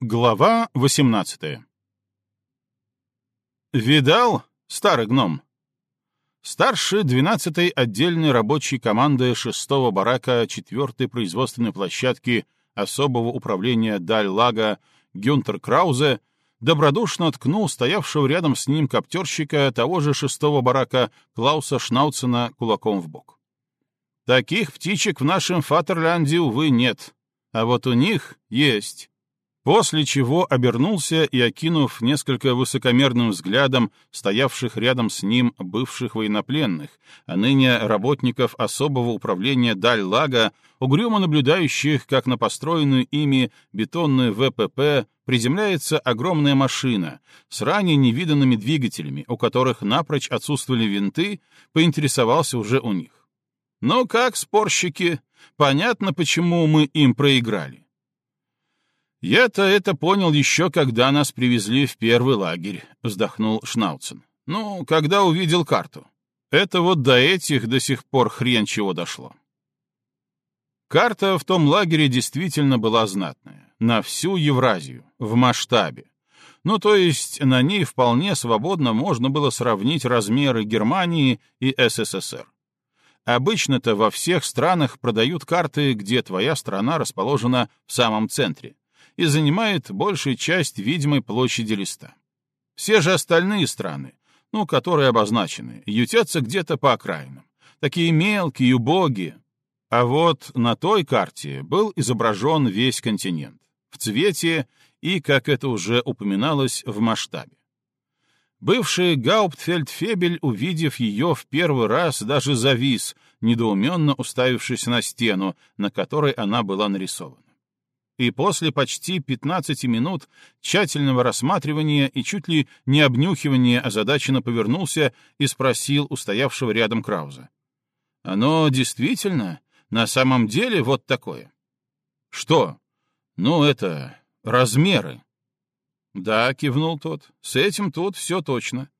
Глава 18 «Видал, старый гном?» Старший 12-й отдельной рабочей команды 6-го барака 4-й производственной площадки особого управления Даль-Лага Гюнтер Краузе добродушно ткнул стоявшего рядом с ним коптерщика того же 6-го барака Клауса Шнауцена кулаком в бок. «Таких птичек в нашем Фатерлянде, увы, нет, а вот у них есть». После чего обернулся и, окинув несколько высокомерным взглядом стоявших рядом с ним бывших военнопленных, а ныне работников особого управления Даль-Лага, угрюмо наблюдающих, как на построенную ими бетонную ВПП приземляется огромная машина с ранее невиданными двигателями, у которых напрочь отсутствовали винты, поинтересовался уже у них. «Ну как, спорщики, понятно, почему мы им проиграли. «Я-то это понял еще, когда нас привезли в первый лагерь», — вздохнул Шнауцен. «Ну, когда увидел карту. Это вот до этих до сих пор хрен чего дошло». Карта в том лагере действительно была знатная, на всю Евразию, в масштабе. Ну, то есть на ней вполне свободно можно было сравнить размеры Германии и СССР. Обычно-то во всех странах продают карты, где твоя страна расположена в самом центре, и занимает большую часть видимой площади листа. Все же остальные страны, ну, которые обозначены, ютятся где-то по окраинам. Такие мелкие, убогие. А вот на той карте был изображен весь континент. В цвете и, как это уже упоминалось, в масштабе. Бывший Гауптфельдфебель, увидев ее в первый раз, даже завис, недоуменно уставившись на стену, на которой она была нарисована и после почти 15 минут тщательного рассматривания и чуть ли не обнюхивания озадаченно повернулся и спросил у стоявшего рядом Крауза. «Оно действительно, на самом деле вот такое?» «Что? Ну, это... размеры». «Да», — кивнул тот, — «с этим тут все точно».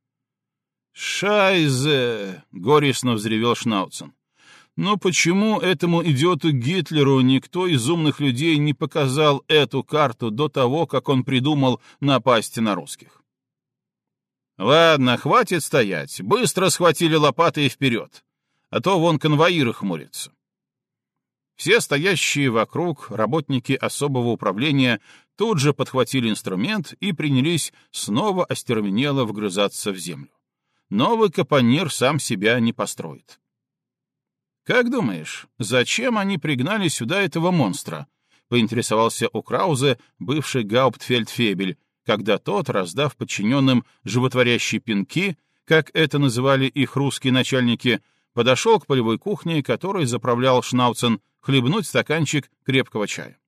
«Шайзе!» — горестно взревел Шнауцен. Но почему этому идиоту Гитлеру никто из умных людей не показал эту карту до того, как он придумал напасть на русских? Ладно, хватит стоять. Быстро схватили лопаты и вперед. А то вон конвоиры хмурятся. Все стоящие вокруг работники особого управления тут же подхватили инструмент и принялись снова остервенело вгрызаться в землю. Новый капонир сам себя не построит. «Как думаешь, зачем они пригнали сюда этого монстра?» — поинтересовался у Краузе бывший гауптфельдфебель, когда тот, раздав подчиненным животворящие пинки, как это называли их русские начальники, подошел к полевой кухне, которой заправлял Шнауцен, хлебнуть стаканчик крепкого чая.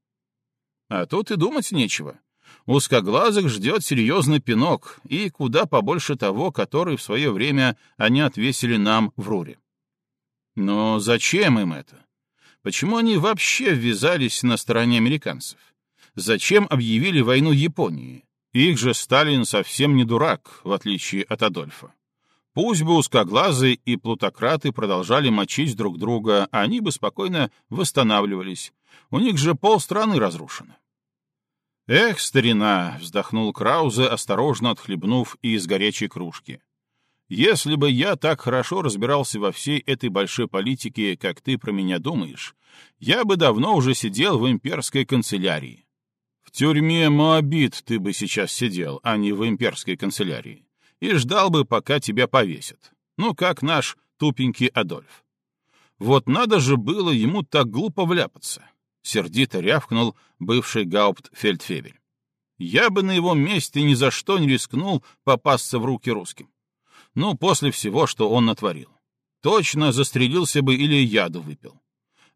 А тут и думать нечего. Узкоглазых ждет серьезный пинок, и куда побольше того, который в свое время они отвесили нам в Руре. Но зачем им это? Почему они вообще ввязались на стороне американцев? Зачем объявили войну Японии? Их же Сталин совсем не дурак, в отличие от Адольфа. Пусть бы узкоглазые и плутократы продолжали мочить друг друга, они бы спокойно восстанавливались. У них же полстраны разрушено. «Эх, старина!» — вздохнул Краузе, осторожно отхлебнув из горячей кружки. Если бы я так хорошо разбирался во всей этой большой политике, как ты про меня думаешь, я бы давно уже сидел в имперской канцелярии. В тюрьме Моабит ты бы сейчас сидел, а не в имперской канцелярии, и ждал бы, пока тебя повесят. Ну, как наш тупенький Адольф. Вот надо же было ему так глупо вляпаться. Сердито рявкнул бывший гауптфельдфебель. Я бы на его месте ни за что не рискнул попасться в руки русским. Ну, после всего, что он натворил. Точно застрелился бы или яду выпил.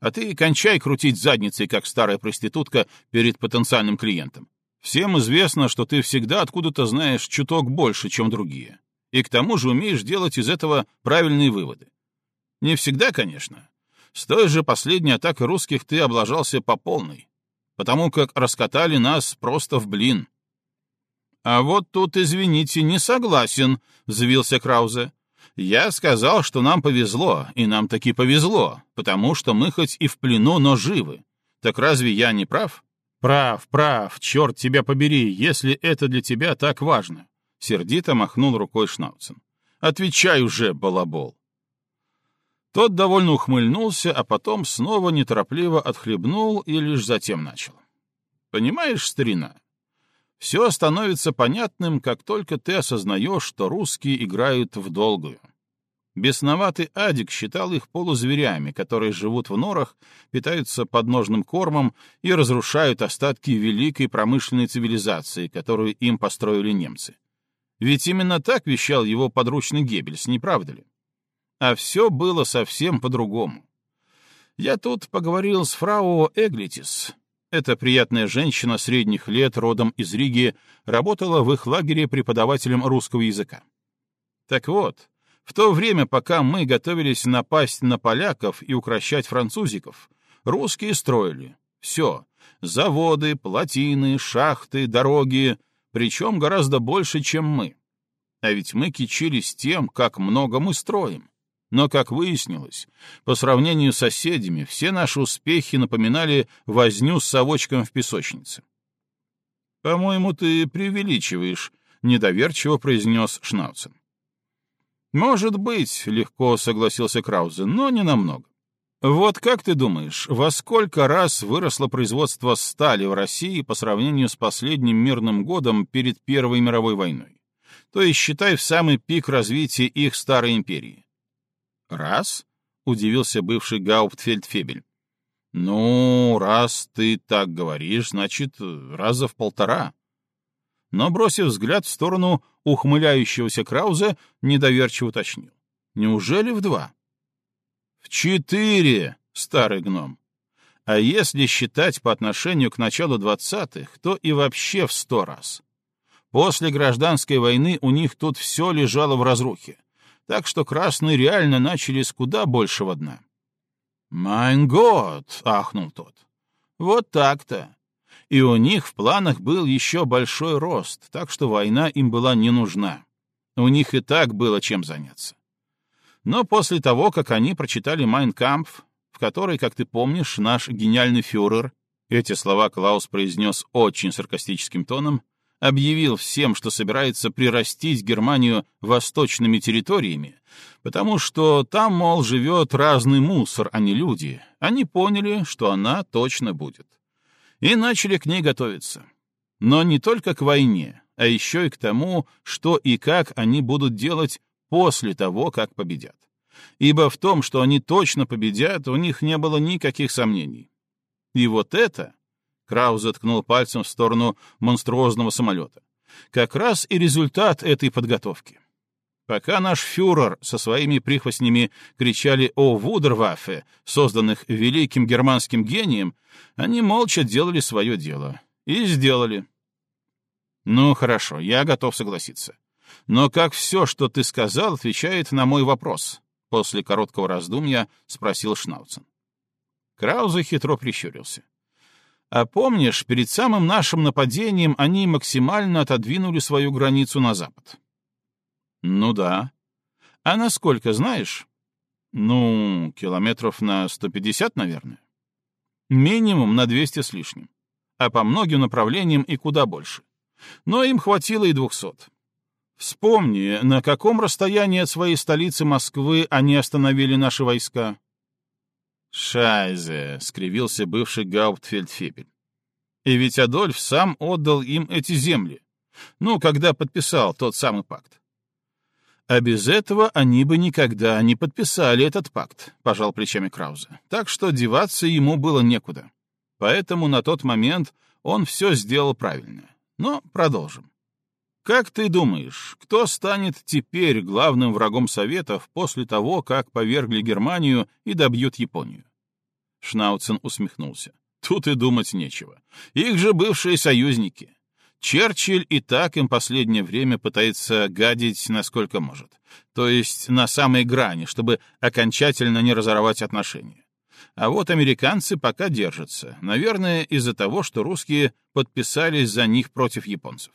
А ты кончай крутить задницей, как старая проститутка, перед потенциальным клиентом. Всем известно, что ты всегда откуда-то знаешь чуток больше, чем другие. И к тому же умеешь делать из этого правильные выводы. Не всегда, конечно. С той же последней атакой русских ты облажался по полной. Потому как раскатали нас просто в блин. «А вот тут, извините, не согласен», — взвился Краузе. «Я сказал, что нам повезло, и нам таки повезло, потому что мы хоть и в плену, но живы. Так разве я не прав? Прав, прав, черт тебя побери, если это для тебя так важно. Сердито махнул рукой Шнауцен. Отвечай уже, балабол. Тот довольно ухмыльнулся, а потом снова неторопливо отхлебнул и лишь затем начал. Понимаешь, старина, все становится понятным, как только ты осознаешь, что русские играют в долгую. Бесноватый Адик считал их полузверями, которые живут в норах, питаются подножным кормом и разрушают остатки великой промышленной цивилизации, которую им построили немцы. Ведь именно так вещал его подручный Геббельс, не правда ли? А все было совсем по-другому. Я тут поговорил с фрау Эглитис. Эта приятная женщина средних лет, родом из Риги, работала в их лагере преподавателем русского языка. Так вот, в то время, пока мы готовились напасть на поляков и укращать французиков, русские строили. Все. Заводы, плотины, шахты, дороги, причем гораздо больше, чем мы. А ведь мы кичились тем, как много мы строим. Но, как выяснилось, по сравнению с соседями, все наши успехи напоминали возню с совочком в песочнице. «По-моему, ты преувеличиваешь», — недоверчиво произнес Шнауцен. «Может быть», — легко согласился Краузе, — «но не намного. Вот как ты думаешь, во сколько раз выросло производство стали в России по сравнению с последним мирным годом перед Первой мировой войной? То есть считай в самый пик развития их старой империи. «Раз?» — удивился бывший гауптфельдфебель. «Ну, раз ты так говоришь, значит, раза в полтора но, бросив взгляд в сторону ухмыляющегося Крауза, недоверчиво уточнил. «Неужели в два?» «В четыре, старый гном. А если считать по отношению к началу двадцатых, то и вообще в сто раз. После гражданской войны у них тут все лежало в разрухе, так что красные реально начали с куда большего дна». «Mein Gott!» — ахнул тот. «Вот так-то и у них в планах был еще большой рост, так что война им была не нужна. У них и так было чем заняться. Но после того, как они прочитали «Майн Кампф», в которой, как ты помнишь, наш гениальный фюрер, эти слова Клаус произнес очень саркастическим тоном, объявил всем, что собирается прирастить Германию восточными территориями, потому что там, мол, живет разный мусор, а не люди, они поняли, что она точно будет и начали к ней готовиться. Но не только к войне, а еще и к тому, что и как они будут делать после того, как победят. Ибо в том, что они точно победят, у них не было никаких сомнений. И вот это, Крауз заткнул пальцем в сторону монструозного самолета, как раз и результат этой подготовки. Пока наш фюрер со своими прихвостнями кричали о вудерваффе, созданных великим германским гением, они молча делали свое дело. И сделали. Ну, хорошо, я готов согласиться. Но как все, что ты сказал, отвечает на мой вопрос? После короткого раздумья спросил Шнауцен. Краузе хитро прищурился. А помнишь, перед самым нашим нападением они максимально отодвинули свою границу на запад? Ну да. А насколько, знаешь? Ну, километров на 150, наверное. Минимум на 200 с лишним. А по многим направлениям и куда больше. Но им хватило и 200. Вспомни, на каком расстоянии от своей столицы Москвы они остановили наши войска. «Шайзе», — скривился бывший гауптфельдфебель. «И ведь Адольф сам отдал им эти земли. Ну, когда подписал тот самый пакт. А без этого они бы никогда не подписали этот пакт, пожал плечами Краузе. Так что деваться ему было некуда. Поэтому на тот момент он все сделал правильно. Но продолжим. Как ты думаешь, кто станет теперь главным врагом Советов после того, как повергли Германию и добьют Японию? Шнауцен усмехнулся. Тут и думать нечего. Их же бывшие союзники. Черчилль и так им последнее время пытается гадить насколько может. То есть на самой грани, чтобы окончательно не разорвать отношения. А вот американцы пока держатся, наверное, из-за того, что русские подписались за них против японцев.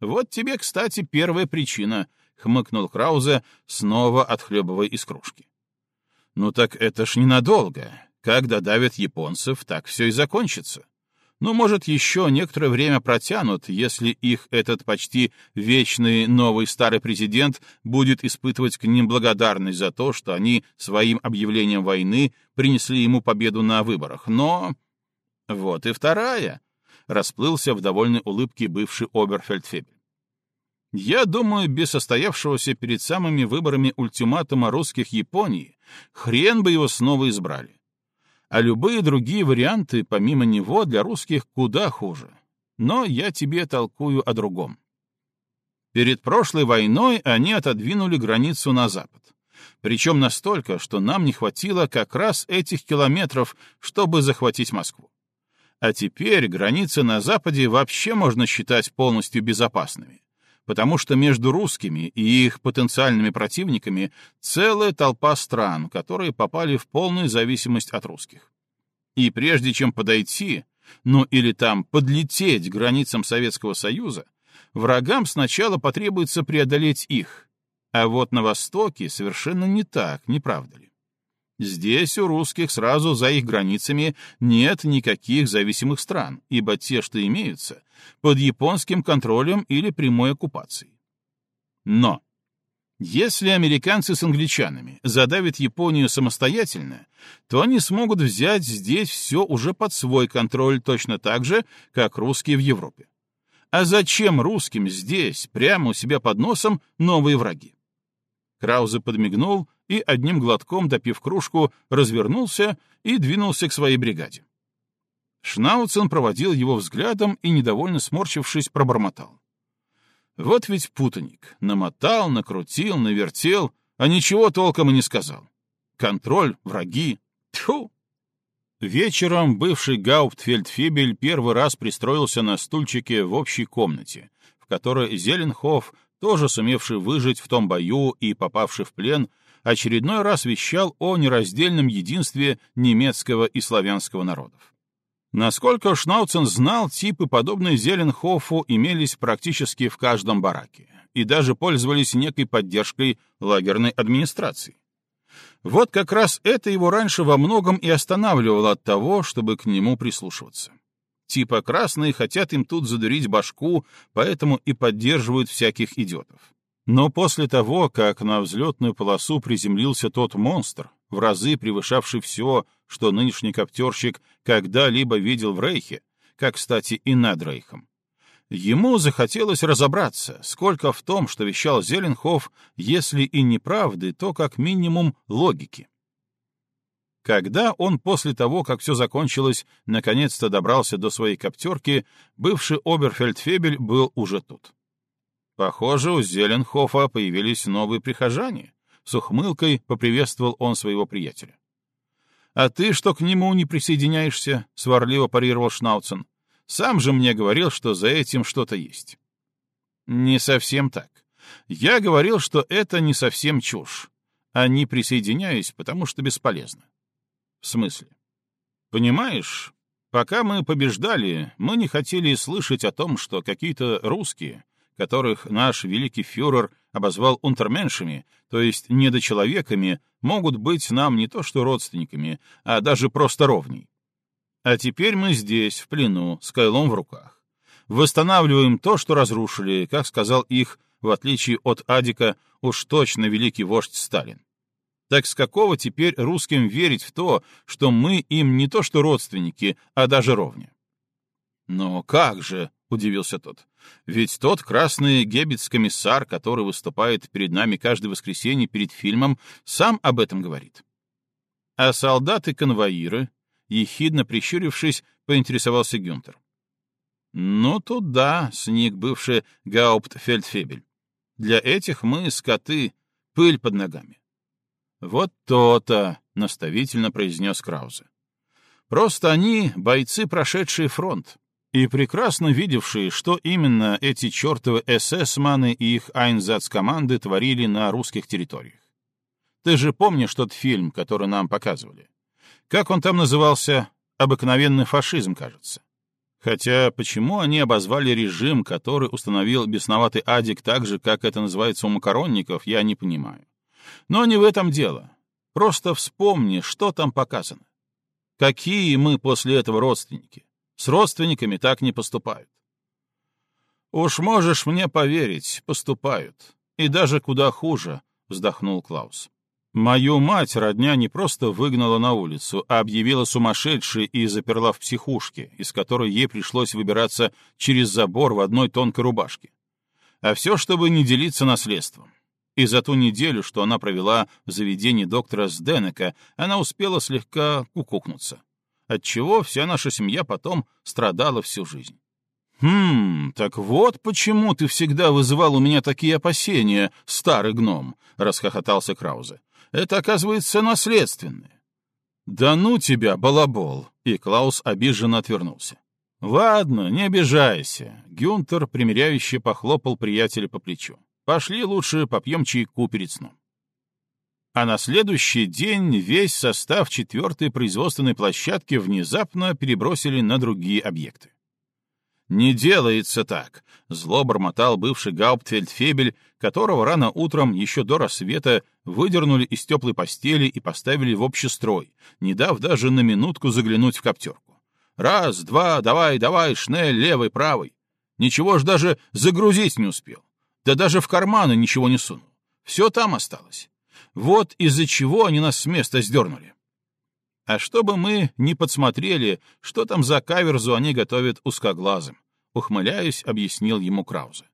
«Вот тебе, кстати, первая причина», — хмыкнул Краузе, снова отхлебывая из кружки. «Ну так это ж ненадолго. Как додавят японцев, так все и закончится. Ну, может, еще некоторое время протянут, если их этот почти вечный новый старый президент будет испытывать к ним благодарность за то, что они своим объявлением войны принесли ему победу на выборах. Но... Вот и вторая, — расплылся в довольной улыбке бывший Оберфельдфебель. Я думаю, без состоявшегося перед самыми выборами ультиматума русских Японии, хрен бы его снова избрали а любые другие варианты, помимо него, для русских куда хуже. Но я тебе толкую о другом. Перед прошлой войной они отодвинули границу на запад. Причем настолько, что нам не хватило как раз этих километров, чтобы захватить Москву. А теперь границы на западе вообще можно считать полностью безопасными потому что между русскими и их потенциальными противниками целая толпа стран, которые попали в полную зависимость от русских. И прежде чем подойти, ну или там подлететь к границам Советского Союза, врагам сначала потребуется преодолеть их. А вот на Востоке совершенно не так, не правда ли? Здесь у русских сразу за их границами нет никаких зависимых стран, ибо те, что имеются, под японским контролем или прямой оккупацией. Но если американцы с англичанами задавят Японию самостоятельно, то они смогут взять здесь все уже под свой контроль точно так же, как русские в Европе. А зачем русским здесь, прямо у себя под носом, новые враги? Краузе подмигнул и, одним глотком допив кружку, развернулся и двинулся к своей бригаде. Шнауцен проводил его взглядом и, недовольно сморчившись, пробормотал. Вот ведь путаник. Намотал, накрутил, навертел, а ничего толком и не сказал. Контроль, враги. Тьфу! Вечером бывший Гауптфельдфебель первый раз пристроился на стульчике в общей комнате, в которой Зеленхоф, тоже сумевший выжить в том бою и попавший в плен, очередной раз вещал о нераздельном единстве немецкого и славянского народов. Насколько Шнауцен знал, типы, подобные Зеленхофу, имелись практически в каждом бараке и даже пользовались некой поддержкой лагерной администрации. Вот как раз это его раньше во многом и останавливало от того, чтобы к нему прислушиваться. Типа красные хотят им тут задурить башку, поэтому и поддерживают всяких идиотов. Но после того, как на взлетную полосу приземлился тот монстр, в разы превышавший все, что нынешний коптерщик когда-либо видел в Рейхе, как, кстати, и над Рейхом, ему захотелось разобраться, сколько в том, что вещал Зеленхоф, если и неправды, то как минимум логики. Когда он после того, как все закончилось, наконец-то добрался до своей коптерки, бывший Оберфельдфебель был уже тут. Похоже, у Зеленхофа появились новые прихожане. С ухмылкой поприветствовал он своего приятеля. «А ты что к нему не присоединяешься?» — сварливо парировал Шнауцен. «Сам же мне говорил, что за этим что-то есть». «Не совсем так. Я говорил, что это не совсем чушь, а не присоединяюсь, потому что бесполезно». «В смысле?» «Понимаешь, пока мы побеждали, мы не хотели слышать о том, что какие-то русские которых наш великий фюрер обозвал унтерменшами, то есть недочеловеками, могут быть нам не то что родственниками, а даже просто ровней. А теперь мы здесь, в плену, с кайлом в руках. Восстанавливаем то, что разрушили, как сказал их, в отличие от Адика, уж точно великий вождь Сталин. Так с какого теперь русским верить в то, что мы им не то что родственники, а даже ровня? Но как же, — удивился тот. «Ведь тот красный гебец-комиссар, который выступает перед нами каждое воскресенье перед фильмом, сам об этом говорит». А солдаты-конвоиры, ехидно прищурившись, поинтересовался Гюнтер. «Ну, тут да», — сник бывший Гауптфельдфебель. «Для этих мы скоты, пыль под ногами». «Вот то-то», — наставительно произнес Краузе. «Просто они — бойцы, прошедшие фронт и прекрасно видевшие, что именно эти чертовы эсэсманы и их Айнзац-команды творили на русских территориях. Ты же помнишь тот фильм, который нам показывали? Как он там назывался? «Обыкновенный фашизм», кажется. Хотя почему они обозвали режим, который установил бесноватый адик так же, как это называется у макаронников, я не понимаю. Но не в этом дело. Просто вспомни, что там показано. Какие мы после этого родственники? С родственниками так не поступают. «Уж можешь мне поверить, поступают. И даже куда хуже», — вздохнул Клаус. «Мою мать родня не просто выгнала на улицу, а объявила сумасшедшей и заперла в психушке, из которой ей пришлось выбираться через забор в одной тонкой рубашке. А все, чтобы не делиться наследством. И за ту неделю, что она провела в заведении доктора Сденека, она успела слегка кукукнуться, отчего вся наша семья потом страдала всю жизнь. «Хм, так вот почему ты всегда вызывал у меня такие опасения, старый гном», — расхохотался Краузе. «Это, оказывается, наследственное». «Да ну тебя, балабол!» — и Клаус обиженно отвернулся. «Ладно, не обижайся», — Гюнтер примиряюще похлопал приятеля по плечу. «Пошли лучше попьем чайку перед сном». А на следующий день весь состав четвертой производственной площадки внезапно перебросили на другие объекты. «Не делается так», — зло бормотал бывший гауптфельдфебель, которого рано утром, еще до рассвета, выдернули из теплой постели и поставили в общий строй, не дав даже на минутку заглянуть в коптерку. «Раз, два, давай, давай, шнель, левый, правый». Ничего ж даже загрузить не успел. Да даже в карманы ничего не сунул. Все там осталось. Вот из-за чего они нас с места сдернули. А чтобы мы не подсмотрели, что там за каверзу они готовят узкоглазым, ухмыляясь, объяснил ему Краузе.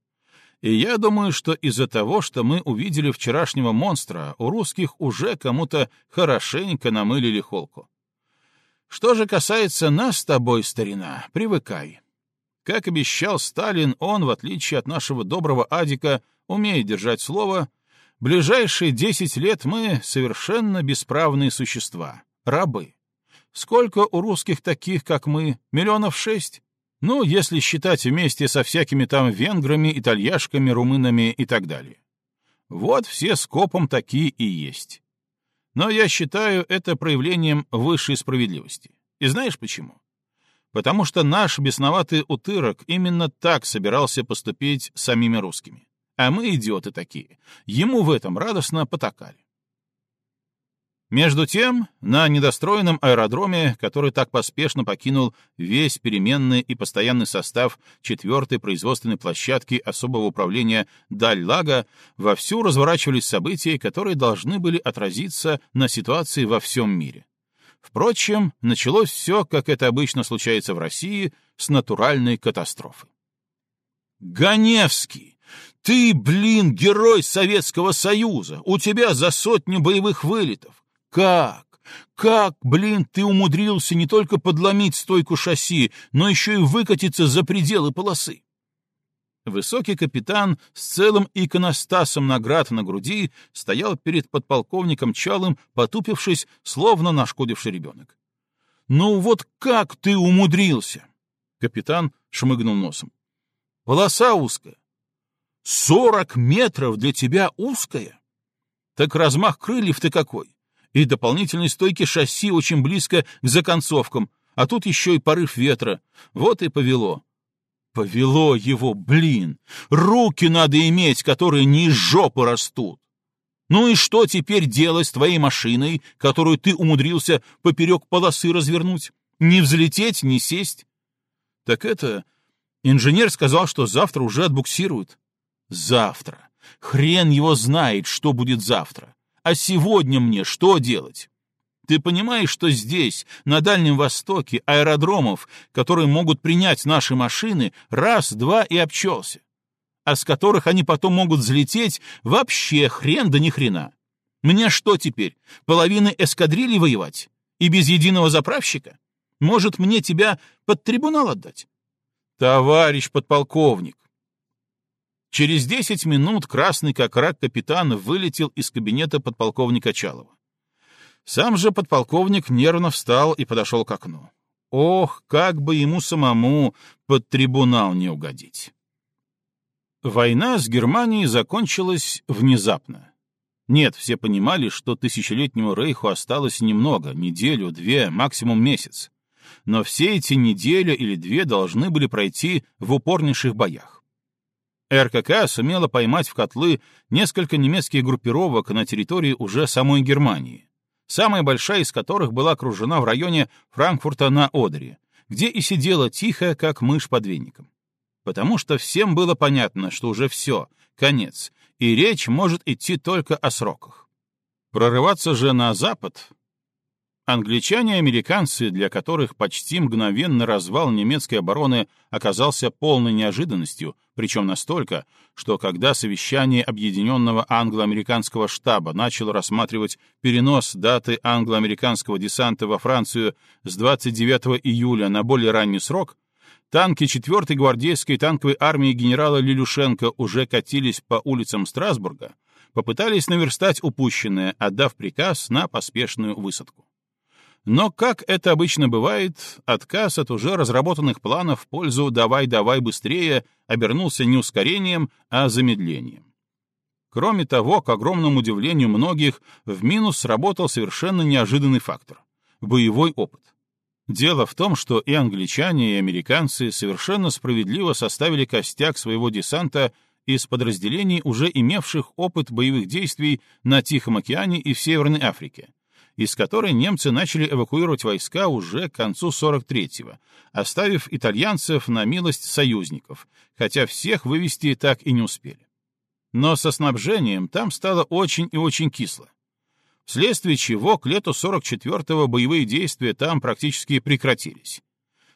И я думаю, что из-за того, что мы увидели вчерашнего монстра, у русских уже кому-то хорошенько намылили холку. Что же касается нас с тобой, старина, привыкай. Как обещал Сталин, он, в отличие от нашего доброго Адика, умеет держать слово. Ближайшие десять лет мы совершенно бесправные существа рабы. Сколько у русских таких, как мы? Миллионов шесть? Ну, если считать вместе со всякими там венграми, итальяшками, румынами и так далее. Вот все скопом такие и есть. Но я считаю это проявлением высшей справедливости. И знаешь почему? Потому что наш бесноватый утырок именно так собирался поступить с самими русскими. А мы идиоты такие. Ему в этом радостно потакали. Между тем, на недостроенном аэродроме, который так поспешно покинул весь переменный и постоянный состав четвертой производственной площадки особого управления Даль-Лага, вовсю разворачивались события, которые должны были отразиться на ситуации во всем мире. Впрочем, началось все, как это обычно случается в России, с натуральной катастрофы. «Ганевский! Ты, блин, герой Советского Союза! У тебя за сотню боевых вылетов! Как? Как, блин, ты умудрился не только подломить стойку шасси, но еще и выкатиться за пределы полосы? Высокий капитан с целым иконостасом наград на груди стоял перед подполковником Чалым, потупившись, словно нашкодивший ребенок. «Ну вот как ты умудрился?» Капитан шмыгнул носом. «Полоса узкая. Сорок метров для тебя узкая? Так размах крыльев-то какой? и дополнительной стойки шасси очень близко к законцовкам, а тут еще и порыв ветра. Вот и повело. Повело его, блин! Руки надо иметь, которые не из жопы растут. Ну и что теперь делать с твоей машиной, которую ты умудрился поперек полосы развернуть? Не взлететь, не сесть? Так это... Инженер сказал, что завтра уже отбуксируют. Завтра. Хрен его знает, что будет завтра. А сегодня мне что делать? Ты понимаешь, что здесь, на Дальнем Востоке, аэродромов, которые могут принять наши машины, раз, два и обчелся, а с которых они потом могут взлететь, вообще хрен да ни хрена. Мне что теперь, половины эскадрильи воевать? И без единого заправщика? Может, мне тебя под трибунал отдать? Товарищ подполковник, Через десять минут красный как рак капитан вылетел из кабинета подполковника Чалова. Сам же подполковник нервно встал и подошел к окну. Ох, как бы ему самому под трибунал не угодить. Война с Германией закончилась внезапно. Нет, все понимали, что тысячелетнему рейху осталось немного, неделю, две, максимум месяц. Но все эти недели или две должны были пройти в упорнейших боях. РКК сумела поймать в котлы несколько немецких группировок на территории уже самой Германии, самая большая из которых была окружена в районе Франкфурта на Одере, где и сидела тихо, как мышь под веником. Потому что всем было понятно, что уже все, конец, и речь может идти только о сроках. Прорываться же на запад Англичане и американцы, для которых почти мгновенный развал немецкой обороны оказался полной неожиданностью, причем настолько, что когда совещание Объединенного англо-американского штаба начало рассматривать перенос даты англо-американского десанта во Францию с 29 июля на более ранний срок, танки 4-й гвардейской танковой армии генерала Лилюшенко уже катились по улицам Страсбурга, попытались наверстать упущенное, отдав приказ на поспешную высадку. Но, как это обычно бывает, отказ от уже разработанных планов в пользу «давай-давай быстрее» обернулся не ускорением, а замедлением. Кроме того, к огромному удивлению многих, в минус сработал совершенно неожиданный фактор — боевой опыт. Дело в том, что и англичане, и американцы совершенно справедливо составили костяк своего десанта из подразделений, уже имевших опыт боевых действий на Тихом океане и в Северной Африке, из которой немцы начали эвакуировать войска уже к концу 43-го, оставив итальянцев на милость союзников, хотя всех вывести так и не успели. Но со снабжением там стало очень и очень кисло. Вследствие чего к лету 44-го боевые действия там практически прекратились.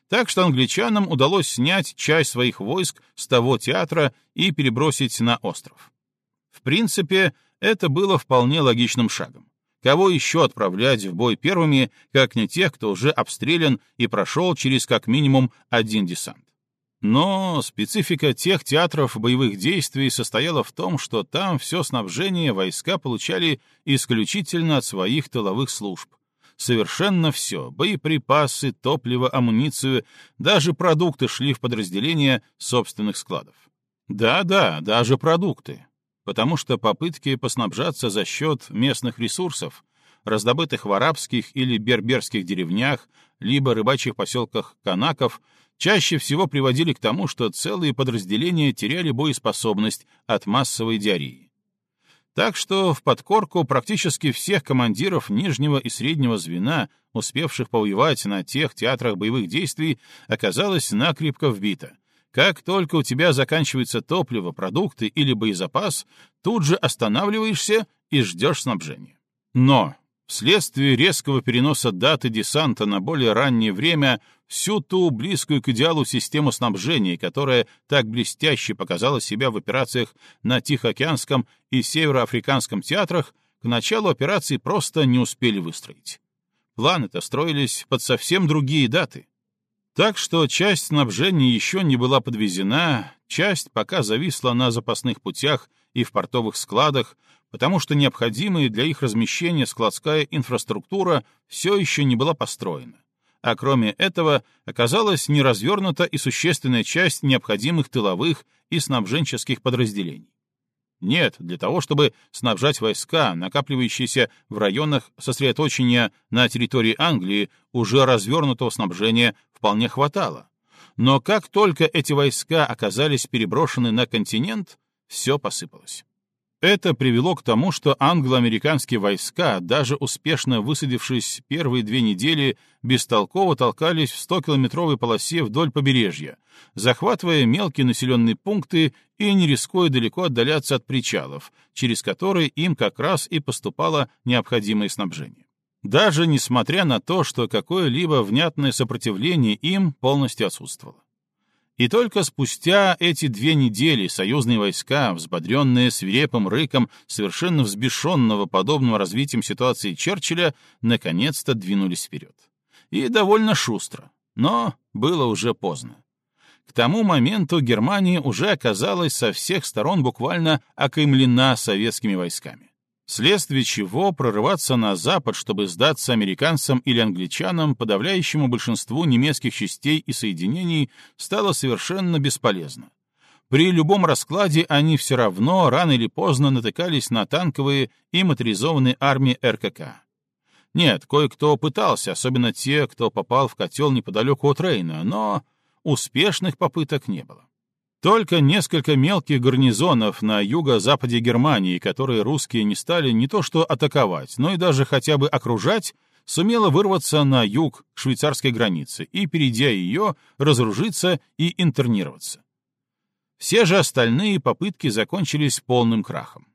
Так что англичанам удалось снять часть своих войск с того театра и перебросить на остров. В принципе, это было вполне логичным шагом. Кого еще отправлять в бой первыми, как не тех, кто уже обстрелян и прошел через как минимум один десант? Но специфика тех театров боевых действий состояла в том, что там все снабжение войска получали исключительно от своих тыловых служб. Совершенно все — боеприпасы, топливо, амуницию, даже продукты шли в подразделения собственных складов. Да-да, даже продукты потому что попытки поснабжаться за счет местных ресурсов, раздобытых в арабских или берберских деревнях, либо рыбачьих поселках канаков, чаще всего приводили к тому, что целые подразделения теряли боеспособность от массовой диареи. Так что в подкорку практически всех командиров нижнего и среднего звена, успевших повоевать на тех театрах боевых действий, оказалось накрепко вбито — как только у тебя заканчивается топливо, продукты или боезапас, тут же останавливаешься и ждешь снабжения. Но вследствие резкого переноса даты десанта на более раннее время всю ту близкую к идеалу систему снабжения, которая так блестяще показала себя в операциях на Тихоокеанском и Североафриканском театрах, к началу операции просто не успели выстроить. Планы-то строились под совсем другие даты. Так что часть снабжения еще не была подвезена, часть пока зависла на запасных путях и в портовых складах, потому что необходимая для их размещения складская инфраструктура все еще не была построена. А кроме этого, оказалась не развернута и существенная часть необходимых тыловых и снабженческих подразделений. Нет, для того, чтобы снабжать войска, накапливающиеся в районах сосредоточения на территории Англии, уже развернутого снабжения вполне хватало. Но как только эти войска оказались переброшены на континент, все посыпалось. Это привело к тому, что англо-американские войска, даже успешно высадившись первые две недели, бестолково толкались в 100-километровой полосе вдоль побережья, захватывая мелкие населенные пункты и не рискуя далеко отдаляться от причалов, через которые им как раз и поступало необходимое снабжение. Даже несмотря на то, что какое-либо внятное сопротивление им полностью отсутствовало. И только спустя эти две недели союзные войска, взбодренные свирепым рыком совершенно взбешенного подобным развитием ситуации Черчилля, наконец-то двинулись вперед. И довольно шустро, но было уже поздно. К тому моменту Германия уже оказалась со всех сторон буквально окаймлена советскими войсками вследствие чего прорываться на запад, чтобы сдаться американцам или англичанам, подавляющему большинству немецких частей и соединений, стало совершенно бесполезно. При любом раскладе они все равно рано или поздно натыкались на танковые и моторизованные армии РКК. Нет, кое-кто пытался, особенно те, кто попал в котел неподалеку от Рейна, но успешных попыток не было. Только несколько мелких гарнизонов на юго-западе Германии, которые русские не стали не то что атаковать, но и даже хотя бы окружать, сумела вырваться на юг швейцарской границе и, перейдя ее, разоружиться и интернироваться. Все же остальные попытки закончились полным крахом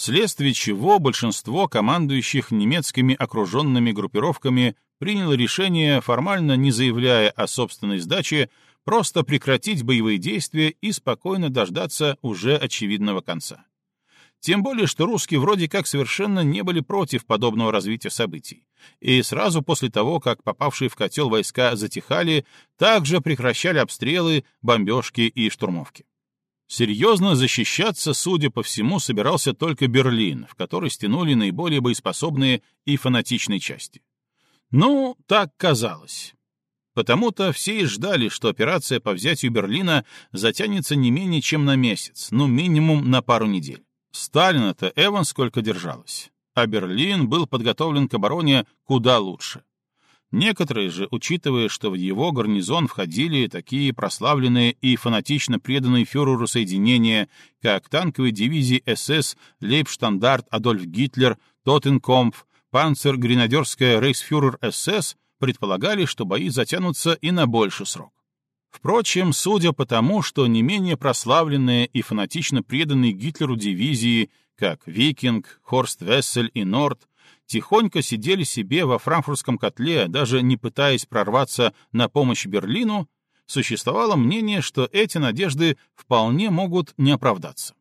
вследствие чего большинство командующих немецкими окруженными группировками приняло решение, формально не заявляя о собственной сдаче, просто прекратить боевые действия и спокойно дождаться уже очевидного конца. Тем более, что русские вроде как совершенно не были против подобного развития событий. И сразу после того, как попавшие в котел войска затихали, также прекращали обстрелы, бомбежки и штурмовки. Серьезно защищаться, судя по всему, собирался только Берлин, в который стянули наиболее боеспособные и фанатичные части. Ну, так казалось. Потому-то все и ждали, что операция по взятию Берлина затянется не менее чем на месяц, ну минимум на пару недель. Сталина-то Эван сколько держалось, а Берлин был подготовлен к обороне куда лучше. Некоторые же, учитывая, что в его гарнизон входили такие прославленные и фанатично преданные фюреру соединения, как танковые дивизии СС, Лейбштандарт Адольф Гитлер, Тоттенкомф, Панцер-гренадерская рейхсфюрер СС, предполагали, что бои затянутся и на больший срок. Впрочем, судя по тому, что не менее прославленные и фанатично преданные Гитлеру дивизии, как Викинг, Хорст Вессель и Норд, тихонько сидели себе во франкфуртском котле, даже не пытаясь прорваться на помощь Берлину, существовало мнение, что эти надежды вполне могут не оправдаться.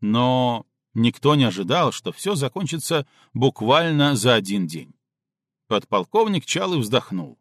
Но никто не ожидал, что все закончится буквально за один день. Подполковник Чалый вздохнул.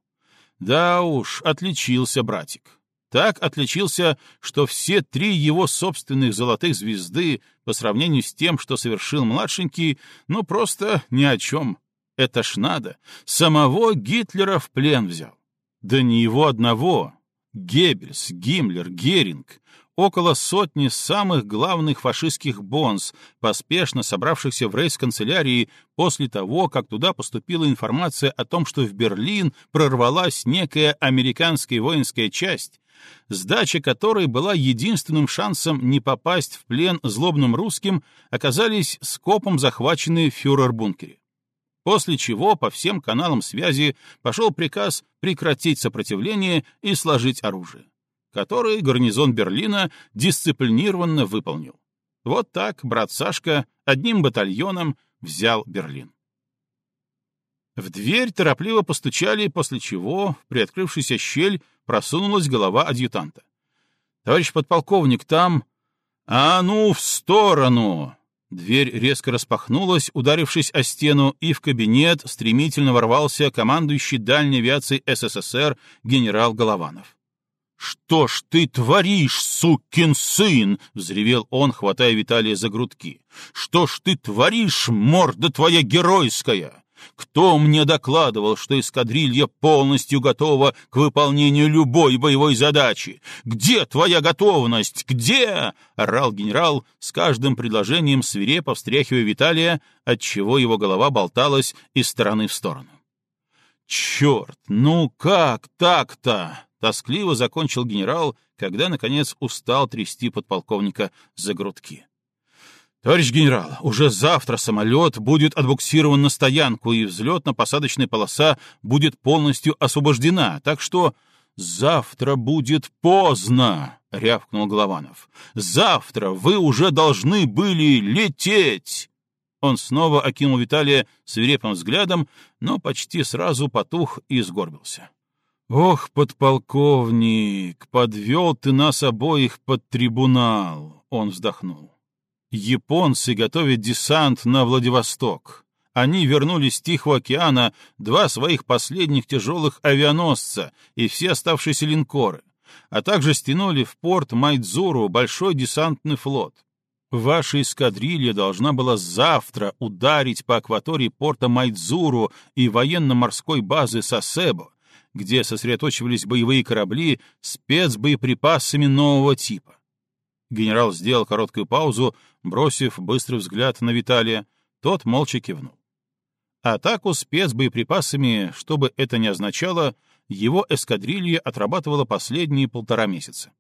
Да уж, отличился братик так отличился, что все три его собственных золотых звезды по сравнению с тем, что совершил младшенький, ну просто ни о чем. Это ж надо. Самого Гитлера в плен взял. Да не его одного. Геббельс, Гиммлер, Геринг, около сотни самых главных фашистских бонз, поспешно собравшихся в рейс-канцелярии после того, как туда поступила информация о том, что в Берлин прорвалась некая американская воинская часть, сдача которой была единственным шансом не попасть в плен злобным русским, оказались скопом захвачены в фюрер-бункере. После чего по всем каналам связи пошел приказ прекратить сопротивление и сложить оружие, который гарнизон Берлина дисциплинированно выполнил. Вот так брат Сашка одним батальоном взял Берлин. В дверь торопливо постучали, после чего в приоткрывшуюся щель просунулась голова адъютанта. «Товарищ подполковник, там...» «А ну, в сторону!» Дверь резко распахнулась, ударившись о стену, и в кабинет стремительно ворвался командующий дальней авиацией СССР генерал Голованов. «Что ж ты творишь, сукин сын?» — взревел он, хватая Виталия за грудки. «Что ж ты творишь, морда твоя геройская? Кто мне докладывал, что эскадрилья полностью готова к выполнению любой боевой задачи? Где твоя готовность? Где?» — орал генерал, с каждым предложением свирепо встряхивая Виталия, отчего его голова болталась из стороны в сторону. «Черт, ну как так-то?» — тоскливо закончил генерал, когда, наконец, устал трясти подполковника за грудки. «Товарищ генерал, уже завтра самолет будет отбуксирован на стоянку, и взлетно-посадочная полоса будет полностью освобождена, так что завтра будет поздно!» — рявкнул Голованов. «Завтра вы уже должны были лететь!» Он снова окинул Виталия свирепым взглядом, но почти сразу потух и сгорбился. «Ох, подполковник, подвел ты нас обоих под трибунал!» — он вздохнул. Японцы готовят десант на Владивосток. Они вернули с Тихого океана два своих последних тяжелых авианосца и все оставшиеся линкоры, а также стянули в порт Майдзуру большой десантный флот. Ваша эскадрилья должна была завтра ударить по акватории порта Майдзуру и военно-морской базы Сасебо, где сосредоточивались боевые корабли спецбоеприпасами нового типа. Генерал сделал короткую паузу, бросив быстрый взгляд на Виталия. Тот молча кивнул. Атаку спецбоеприпасами, что бы это ни означало, его эскадрилья отрабатывала последние полтора месяца.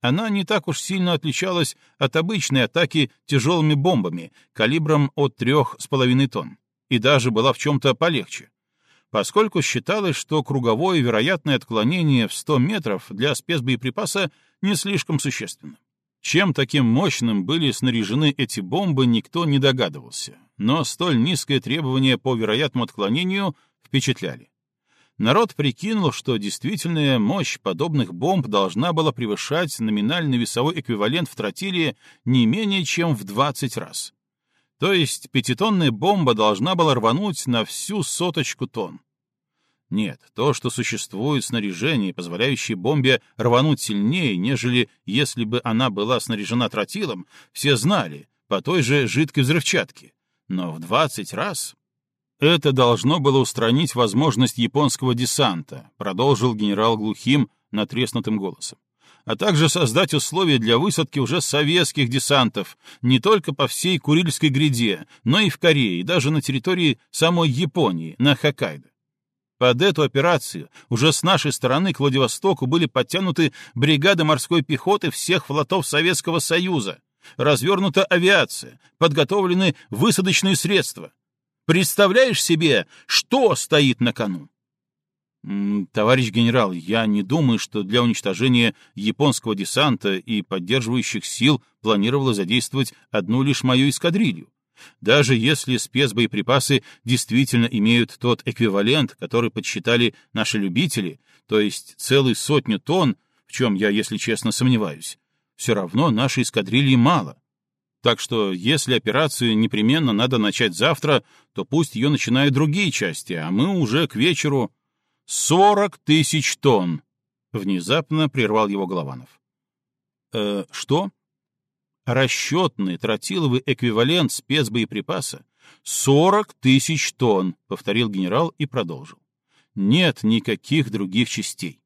Она не так уж сильно отличалась от обычной атаки тяжелыми бомбами калибром от трех с половиной тонн и даже была в чем-то полегче. Поскольку считалось, что круговое вероятное отклонение в 100 метров для спецбоеприпаса не слишком существенно. Чем таким мощным были снаряжены эти бомбы, никто не догадывался, но столь низкое требование по вероятному отклонению впечатляли. Народ прикинул, что действительная мощь подобных бомб должна была превышать номинальный весовой эквивалент в тротиле не менее чем в 20 раз. То есть пятитонная бомба должна была рвануть на всю соточку тонн. Нет, то, что существует снаряжение, позволяющее бомбе рвануть сильнее, нежели если бы она была снаряжена тротилом, все знали, по той же жидкой взрывчатке. Но в 20 раз... Это должно было устранить возможность японского десанта, продолжил генерал Глухим натреснутым голосом а также создать условия для высадки уже советских десантов не только по всей Курильской гряде, но и в Корее, и даже на территории самой Японии, на Хоккайдо. Под эту операцию уже с нашей стороны к Владивостоку были подтянуты бригады морской пехоты всех флотов Советского Союза, развернута авиация, подготовлены высадочные средства. Представляешь себе, что стоит на кону? «Товарищ генерал, я не думаю, что для уничтожения японского десанта и поддерживающих сил планировало задействовать одну лишь мою эскадрилью. Даже если спецбоеприпасы действительно имеют тот эквивалент, который подсчитали наши любители, то есть целую сотню тонн, в чем я, если честно, сомневаюсь, все равно нашей эскадрильи мало. Так что если операцию непременно надо начать завтра, то пусть ее начинают другие части, а мы уже к вечеру... «Сорок тысяч тонн!» — внезапно прервал его Голованов. «Э, что?» «Расчетный тротиловый эквивалент спецбоеприпаса — сорок тысяч тонн», — повторил генерал и продолжил. «Нет никаких других частей.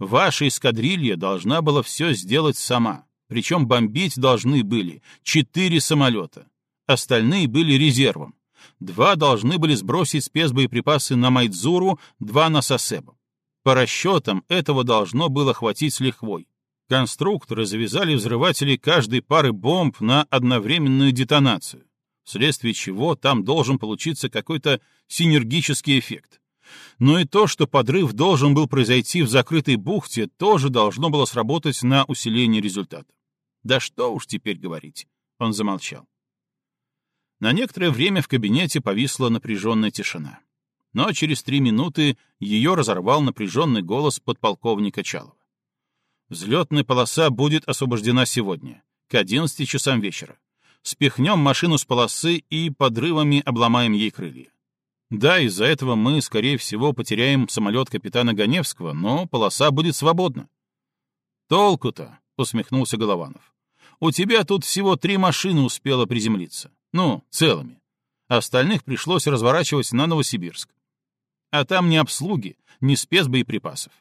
Ваша эскадрилья должна была все сделать сама, причем бомбить должны были четыре самолета. Остальные были резервом. Два должны были сбросить спецбоеприпасы на Майдзуру, два на Сосебо. По расчетам, этого должно было хватить с лихвой. Конструкторы завязали взрыватели каждой пары бомб на одновременную детонацию, вследствие чего там должен получиться какой-то синергический эффект. Но и то, что подрыв должен был произойти в закрытой бухте, тоже должно было сработать на усиление результата. Да что уж теперь говорить. Он замолчал. На некоторое время в кабинете повисла напряженная тишина. Но через три минуты ее разорвал напряженный голос подполковника Чалова. «Взлетная полоса будет освобождена сегодня, к 11 часам вечера. Спихнем машину с полосы и подрывами обломаем ей крылья. Да, из-за этого мы, скорее всего, потеряем самолет капитана Ганевского, но полоса будет свободна». «Толку-то», — усмехнулся Голованов. «У тебя тут всего три машины успело приземлиться. Ну, целыми. Остальных пришлось разворачивать на Новосибирск. А там ни обслуги, ни спецбоеприпасов.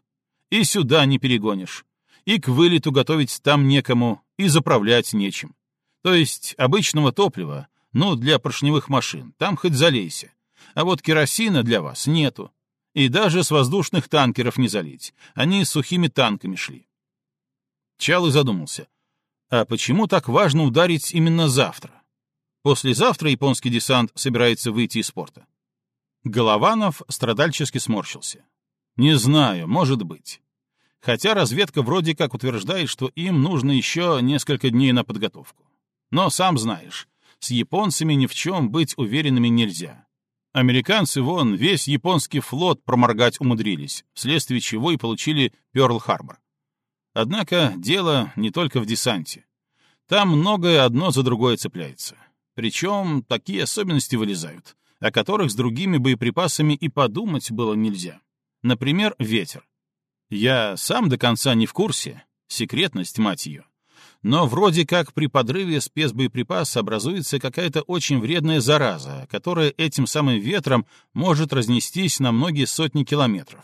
И сюда не перегонишь. И к вылету готовить там некому, и заправлять нечем. То есть обычного топлива, ну, для поршневых машин, там хоть залейся. А вот керосина для вас нету. И даже с воздушных танкеров не залить. Они с сухими танками шли. Чалый задумался. А почему так важно ударить именно завтра? Послезавтра японский десант собирается выйти из порта. Голованов страдальчески сморщился. Не знаю, может быть. Хотя разведка вроде как утверждает, что им нужно еще несколько дней на подготовку. Но сам знаешь, с японцами ни в чем быть уверенными нельзя. Американцы вон весь японский флот проморгать умудрились, вследствие чего и получили Пёрл-Харбор. Однако дело не только в десанте. Там многое одно за другое цепляется. Причем такие особенности вылезают, о которых с другими боеприпасами и подумать было нельзя. Например, ветер. Я сам до конца не в курсе, секретность, мать ее. Но вроде как при подрыве спецбоеприпаса образуется какая-то очень вредная зараза, которая этим самым ветром может разнестись на многие сотни километров.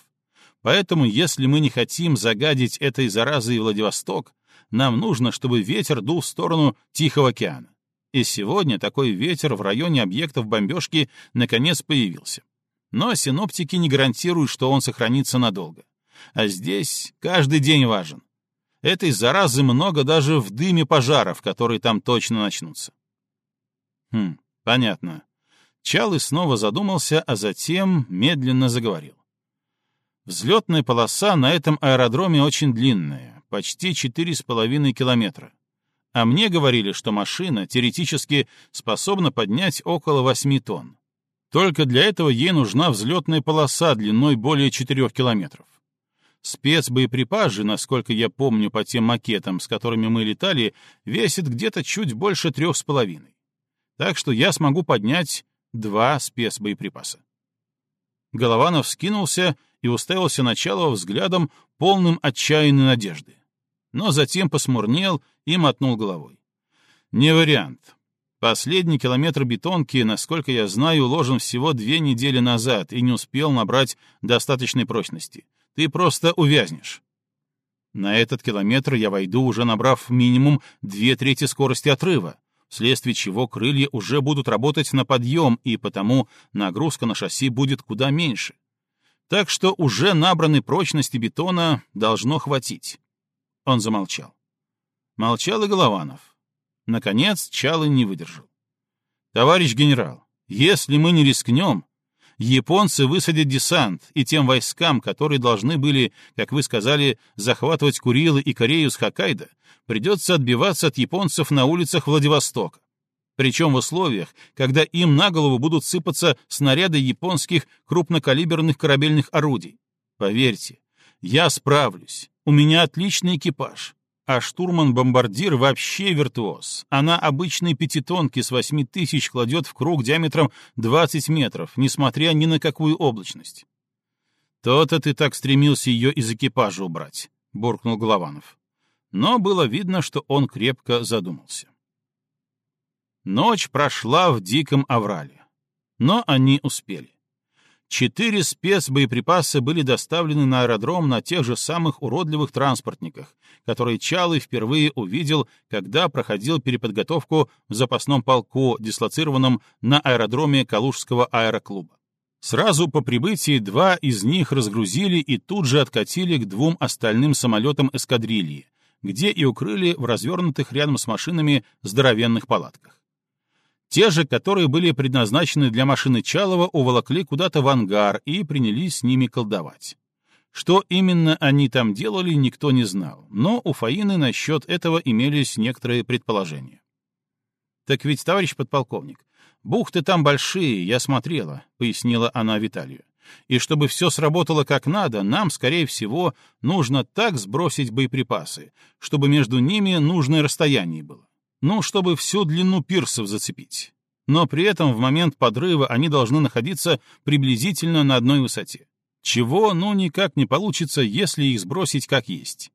Поэтому, если мы не хотим загадить этой заразой Владивосток, нам нужно, чтобы ветер дул в сторону Тихого океана. И сегодня такой ветер в районе объектов бомбежки наконец появился. Но синоптики не гарантируют, что он сохранится надолго. А здесь каждый день важен. Этой заразы много даже в дыме пожаров, которые там точно начнутся. Хм, понятно. Чалый снова задумался, а затем медленно заговорил. Взлетная полоса на этом аэродроме очень длинная, почти 4,5 километра. А мне говорили, что машина теоретически способна поднять около 8 тонн. Только для этого ей нужна взлетная полоса длиной более 4 километров. Спецбоеприпас же, насколько я помню по тем макетам, с которыми мы летали, весит где-то чуть больше трех с половиной. Так что я смогу поднять два спецбоеприпаса. Голованов скинулся и уставился начало взглядом, полным отчаянной надежды. Но затем посмурнел и мотнул головой. Не вариант. Последний километр бетонки, насколько я знаю, уложен всего две недели назад и не успел набрать достаточной прочности. Ты просто увязнешь. На этот километр я войду, уже набрав минимум две трети скорости отрыва, вследствие чего крылья уже будут работать на подъем, и потому нагрузка на шасси будет куда меньше. Так что уже набранной прочности бетона должно хватить. Он замолчал. Молчал и Голованов. Наконец Чалы не выдержал. «Товарищ генерал, если мы не рискнем, японцы высадят десант, и тем войскам, которые должны были, как вы сказали, захватывать Курилы и Корею с Хоккайдо, придется отбиваться от японцев на улицах Владивостока. Причем в условиях, когда им на голову будут сыпаться снаряды японских крупнокалиберных корабельных орудий. Поверьте, я справлюсь. У меня отличный экипаж. А штурман-бомбардир вообще виртуоз. Она обычные пятитонки с восьми тысяч кладет в круг диаметром 20 метров, несмотря ни на какую облачность. «То-то ты так стремился ее из экипажа убрать», — буркнул Голованов. Но было видно, что он крепко задумался. Ночь прошла в диком аврале. Но они успели. Четыре спецбоеприпаса были доставлены на аэродром на тех же самых уродливых транспортниках, которые Чалый впервые увидел, когда проходил переподготовку в запасном полку, дислоцированном на аэродроме Калужского аэроклуба. Сразу по прибытии два из них разгрузили и тут же откатили к двум остальным самолетам эскадрильи, где и укрыли в развернутых рядом с машинами здоровенных палатках. Те же, которые были предназначены для машины Чалова, уволокли куда-то в ангар и принялись с ними колдовать. Что именно они там делали, никто не знал, но у Фаины насчет этого имелись некоторые предположения. «Так ведь, товарищ подполковник, бухты там большие, я смотрела», — пояснила она Виталию. «И чтобы все сработало как надо, нам, скорее всего, нужно так сбросить боеприпасы, чтобы между ними нужное расстояние было. Ну, чтобы всю длину пирсов зацепить. Но при этом в момент подрыва они должны находиться приблизительно на одной высоте. Чего, ну, никак не получится, если их сбросить как есть.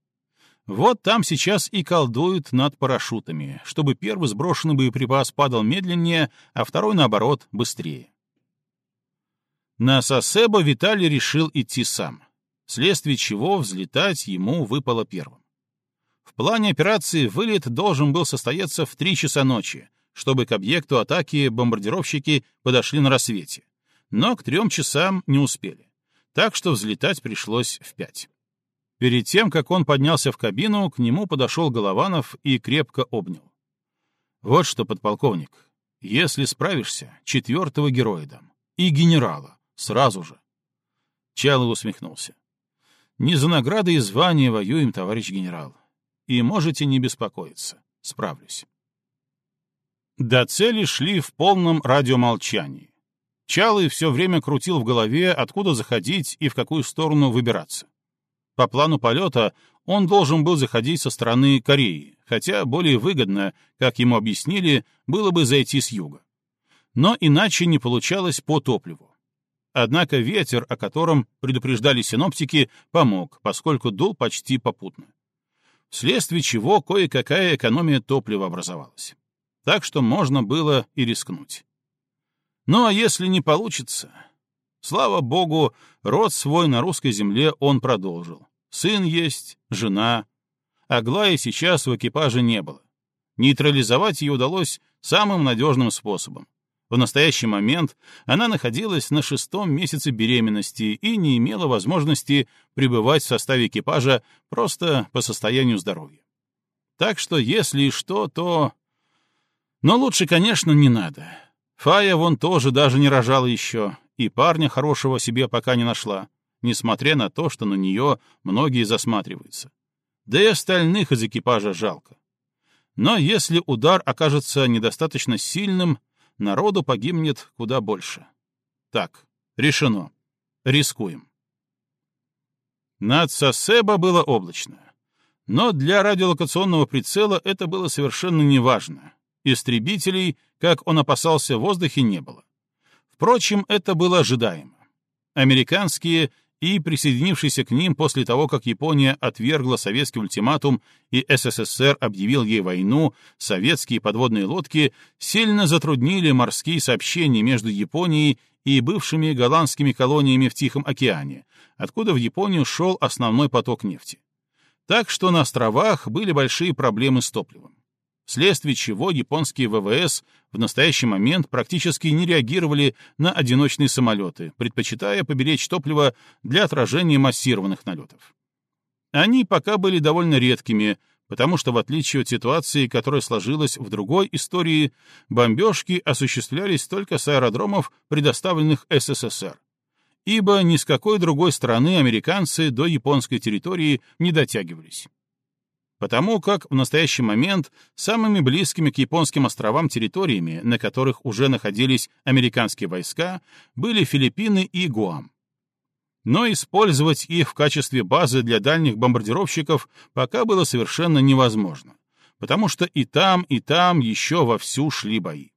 Вот там сейчас и колдуют над парашютами, чтобы первый сброшенный боеприпас падал медленнее, а второй, наоборот, быстрее. На Сосебо Виталий решил идти сам, вследствие чего взлетать ему выпало первым. В плане операции вылет должен был состояться в 3 часа ночи, чтобы к объекту атаки бомбардировщики подошли на рассвете. Но к трем часам не успели. Так что взлетать пришлось в пять. Перед тем, как он поднялся в кабину, к нему подошел Голованов и крепко обнял. «Вот что, подполковник, если справишься, четвертого героя дам. И генерала. Сразу же». Чалов усмехнулся. «Не за награды и звания воюем, товарищ генерал и можете не беспокоиться. Справлюсь. До цели шли в полном радиомолчании. Чалый все время крутил в голове, откуда заходить и в какую сторону выбираться. По плану полета он должен был заходить со стороны Кореи, хотя более выгодно, как ему объяснили, было бы зайти с юга. Но иначе не получалось по топливу. Однако ветер, о котором предупреждали синоптики, помог, поскольку дул почти попутно вследствие чего кое-какая экономия топлива образовалась. Так что можно было и рискнуть. Ну а если не получится? Слава богу, род свой на русской земле он продолжил. Сын есть, жена. Аглаи сейчас в экипаже не было. Нейтрализовать ее удалось самым надежным способом в настоящий момент она находилась на шестом месяце беременности и не имела возможности пребывать в составе экипажа просто по состоянию здоровья. Так что, если и что, то... Но лучше, конечно, не надо. Фая вон тоже даже не рожала еще, и парня хорошего себе пока не нашла, несмотря на то, что на нее многие засматриваются. Да и остальных из экипажа жалко. Но если удар окажется недостаточно сильным, народу погибнет куда больше. Так, решено. Рискуем. Над Сосеба было облачно. Но для радиолокационного прицела это было совершенно неважно. Истребителей, как он опасался, в воздухе не было. Впрочем, это было ожидаемо. Американские и присоединившиеся к ним после того, как Япония отвергла советский ультиматум и СССР объявил ей войну, советские подводные лодки сильно затруднили морские сообщения между Японией и бывшими голландскими колониями в Тихом океане, откуда в Японию шел основной поток нефти. Так что на островах были большие проблемы с топливом. Вследствие чего японские ВВС в настоящий момент практически не реагировали на одиночные самолеты, предпочитая поберечь топливо для отражения массированных налетов. Они пока были довольно редкими, потому что в отличие от ситуации, которая сложилась в другой истории, бомбежки осуществлялись только с аэродромов, предоставленных СССР. Ибо ни с какой другой стороны американцы до японской территории не дотягивались. Потому как в настоящий момент самыми близкими к японским островам территориями, на которых уже находились американские войска, были Филиппины и Гуам но использовать их в качестве базы для дальних бомбардировщиков пока было совершенно невозможно, потому что и там, и там еще вовсю шли бои.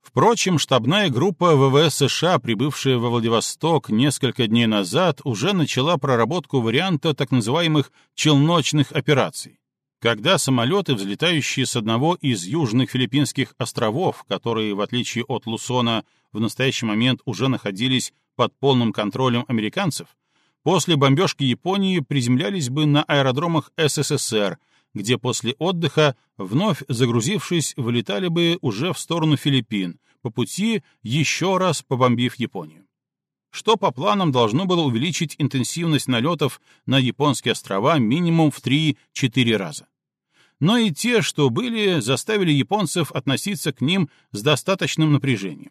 Впрочем, штабная группа ВВС США, прибывшая во Владивосток несколько дней назад, уже начала проработку варианта так называемых «челночных операций», когда самолеты, взлетающие с одного из южных филиппинских островов, которые, в отличие от Лусона, в настоящий момент уже находились под полным контролем американцев, после бомбежки Японии приземлялись бы на аэродромах СССР, где после отдыха, вновь загрузившись, вылетали бы уже в сторону Филиппин, по пути еще раз побомбив Японию. Что по планам должно было увеличить интенсивность налетов на японские острова минимум в 3-4 раза. Но и те, что были, заставили японцев относиться к ним с достаточным напряжением.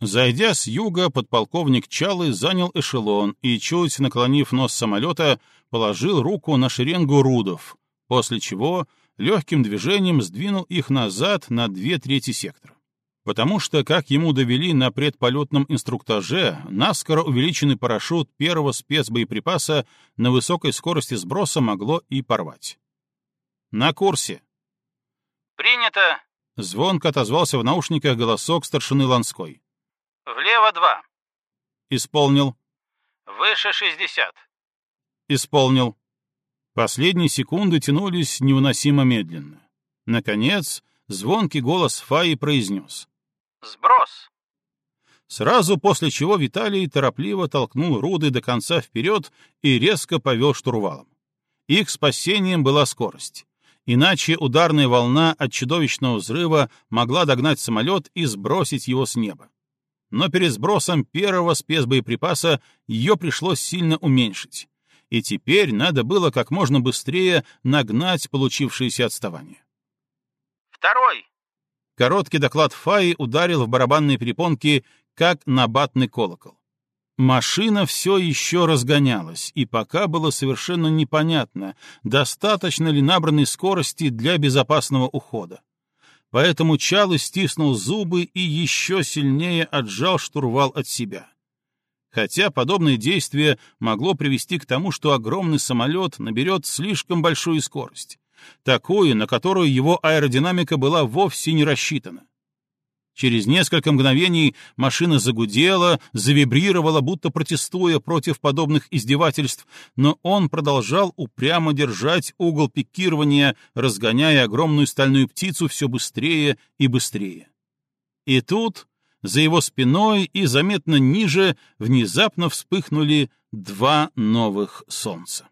Зайдя с юга, подполковник Чалы занял эшелон и, чуть наклонив нос самолета, положил руку на шеренгу рудов, после чего легким движением сдвинул их назад на две трети сектора. Потому что, как ему довели на предполетном инструктаже, наскоро увеличенный парашют первого спецбоеприпаса на высокой скорости сброса могло и порвать. «На курсе». «Принято», — звонко отозвался в наушниках голосок старшины Ланской. Влево два. Исполнил. Выше шестьдесят. Исполнил. Последние секунды тянулись невыносимо медленно. Наконец, звонкий голос Фаи произнес. «Сброс!» Сразу после чего Виталий торопливо толкнул руды до конца вперед и резко повел штурвалом. Их спасением была скорость. Иначе ударная волна от чудовищного взрыва могла догнать самолет и сбросить его с неба но перед сбросом первого спецбоеприпаса ее пришлось сильно уменьшить, и теперь надо было как можно быстрее нагнать получившееся отставание. «Второй!» Короткий доклад Фаи ударил в барабанные перепонки, как набатный колокол. Машина все еще разгонялась, и пока было совершенно непонятно, достаточно ли набранной скорости для безопасного ухода поэтому Чалы стиснул зубы и еще сильнее отжал штурвал от себя. Хотя подобное действие могло привести к тому, что огромный самолет наберет слишком большую скорость, такую, на которую его аэродинамика была вовсе не рассчитана. Через несколько мгновений машина загудела, завибрировала, будто протестуя против подобных издевательств, но он продолжал упрямо держать угол пикирования, разгоняя огромную стальную птицу все быстрее и быстрее. И тут, за его спиной и заметно ниже, внезапно вспыхнули два новых солнца.